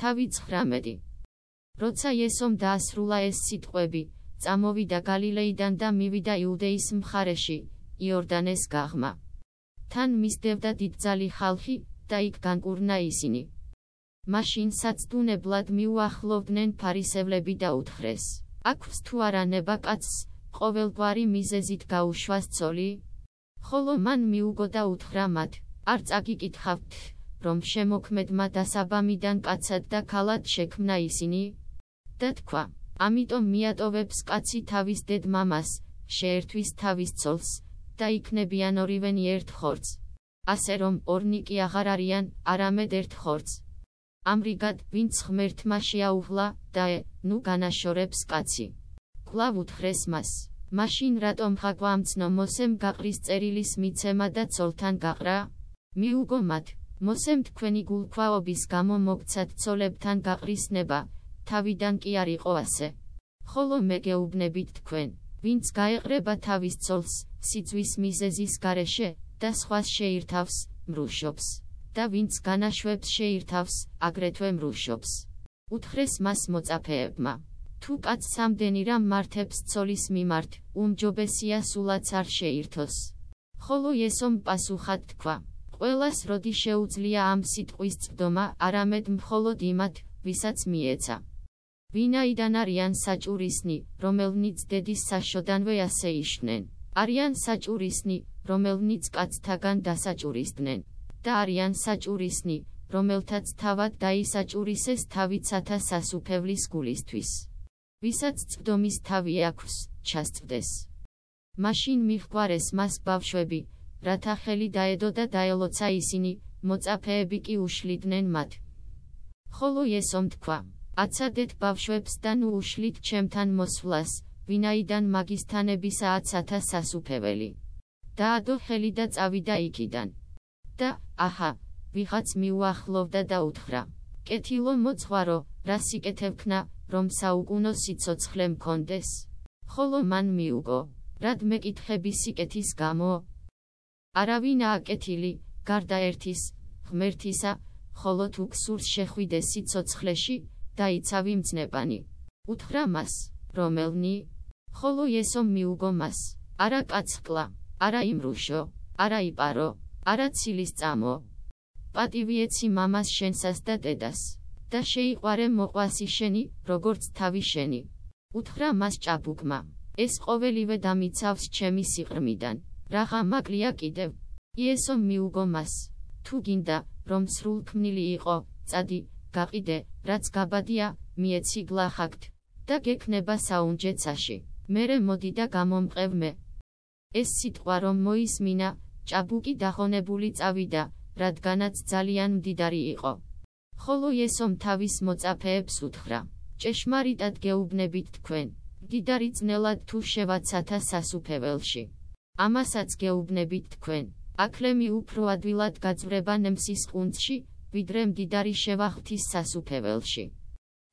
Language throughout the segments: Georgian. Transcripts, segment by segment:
თავი 19. როცა იესომ დაასრულა ეს სიტყვები, წამოვიდა გალილეიდან და მივიდა იუდეის მხარეში, იორდანეს გაღმა. თან მისდევდა დიდძალი ხალხი და იქ განკურნა ისინი. მაშინ საცდუნებლად მიუახლოვდნენ ფარისევლები და უთხრეს: აქვს თუ არა ნება კაცს, ყოველგვარი მიზეზით გაუშვას ცოლი? ხოლო მან მიუგო და უთხრა მათ: არ წაგიკითხავთ, რომ შემოქმედმა დასაბამიდან კაცად და ქალად შექმნა ისინი? და თქვა: ამიტომ მიატოვებს კაცი თავის დედ-მამას, შეერთვის თავის ცოლს და იქნებიან ორივენი ერთ ხორცს. ასე რომ ორნი კი აღარ არიან, არამედ ერთ ხორცს. ამრიგად, ვინც ღმერთმა შეაუღლა და ნუ განაშორებს კაცი. კლავ უთხრეს მას. მაშინ რატომ ხაგვამცნო მოსემ გაყრის წერილის მიცემა და ცოლთან გაყრა? მიუგო მათ. მოსემ თქვენი გულქვაობის გამო მოგცათ ცოლებთან გაყრისნება, თავიდან კი არ იყო ასე. ხოლო მე გეუბნებით თქვენ, ვინც გაეყრება თავის ცოლს, სიძვის მიზეზის გარეშე და სხვას შეირთავს, მრუშობს. და ვინც განაშვებს შეირთავს, აგრეთვე მრუშობს. უთხრეს მას მოწაფეებმა. თუ კაც სამდენი რამ მართებს ცოლის მიმართ, უმჯობესია სულაც არ შეირთოს. ხოლო ესომ პასუხად თქვა: ყველას როდი შეუძლია ამ სიტყვის წვდომა, არამედ მხოლოდ იმათ, ვისაც მიეცა. ვინაიდან არიან საჭურისნი, რომელნიც დედის საშოდანვე ასე იშნენ. არიან საჭურისნი, რომელნიც კაცთაგან დასაჭურისდნენ. და არიან საჭურისნი, რომელთაც თავად დაისაჭურისეს თავიცათა სასუფევლის გულისთვის. ვისაც წვდომის თავი აქვს, ჩასწვდეს. მაშინ მიხვარეს მას ბავშვები, რათა ხელი დაედო და დაელოცა ისინი, მოწაფეები კი უშლიდნენ მათ. ხოლო ესომ თქვა, აცადეთ ბავშვებს და ნუ უშლით ჩემთან მოსვლას, ვინაიდან მაგისთანებისაა ცათა სასუფეველი. დაადო ხელი და წავიდა იქიდან. და აჰა, ვიღაც მიუახლოვდა და უთხრა: "კეთილო მოძღვარო, რა სიკეთებქნა, რომ საუკუნო სიცოცხლე მქონდეს?" ხოლო მან მიუგო: "რად მეკითხები სიკეთის გამო? არავინაა კეთილი, გარდა ერთის, ღმერთისა, ხოლო თუ გსურს შეხვიდე სიცოცხლეში, დაიცავი მძნებანი." უთხრა მას: "რომელნი?" ხოლო ესომ მიუგო მას: "არა კაცკლა, არა იმრუშო, არა იპარო" არა ცილის წამო. პატივიეცი მამას შენსას და დედას. და შეიყვარე მოყვასი შენი, როგორც თავი შენი. უთხრა მას ჭაბუკმა. ეს ყოველივე დამიცავს ჩემი სიყრმიდან. რაღა მაკლია კიდევ. იესო მიუგო მას. თუ გინდა, რომ სრულქმნილი იყო, წადი, გაყიდე, რაც გაბადია, მიეცი გლახაკთ. და გექნება საუნჯეცაში. მერე მოდი და გამომყევ მე. ეს სიტყვა რომ მოისმინა, ჭაბუკი დახონებული წავიდა, რადგანაც ძალიან მდიდარი იყო. ხოლო ესომ თავის მოწაფეებს უთხრა: ჭეშმარიტად გეუბნებით თქვენ, მდიდარი ძნელად თუ შევაცათა სასუფეველში. ამასაც გეუბნებით თქვენ, აკლემი უფრო ადვილად გაძვრება ნემსის ყუნწში, ვიდრე მდიდარი შევახთის სასუფეველში.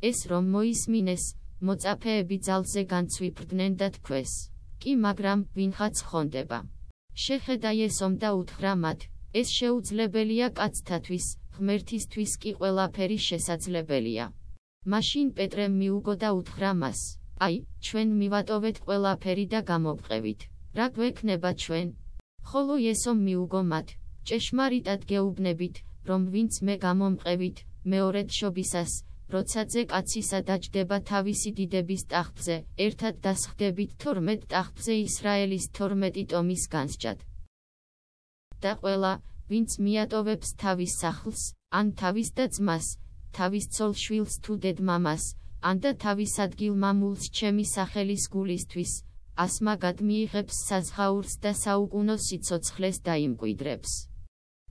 ეს რომ მოისმინეს, მოწაფეები ძალზე განცვიფრდნენ და თქვეს: კი მაგრამ ვინღაც ხონდება შეხედა ესომ და უთხრა მათ, ეს შეუძლებელია კაცთათვის, ღმერთისთვის კი ყველაფერი შესაძლებელია. მაშინ პეტრემ მიუგო და უთხრა მას, აი, ჩვენ მივატოვეთ ყველაფერი და გამოვყევით. რა გვექნება ჩვენ? ხოლო ესომ მიუგო მათ, ჭეშმარიტად გეუბნებით, რომ ვინც მე გამომყევით, მეორედ შობისას, როცა ძე კაცისა დაჯდება თავისი დიდების ტახტზე, ერთად დასხდებით 12 ტახტზე ისრაელის 12 ტომის განსჯად. და ყველა, ვინც მიატოვებს თავის სახლს, ან თავის და ძმას, თავის ცოლ შვილს თუ დედ-მამას, ან და თავის ადგილ მამულს ჩემი სახელის გულისთვის, ასმაგად მიიღებს საზღაურს და საუკუნო სიცოცხლეს დაიმკვიდრებს.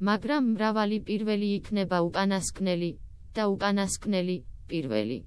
მაგრამ მრავალი პირველი იქნება უკანასკნელი, და უკანასკნელი, პირველი.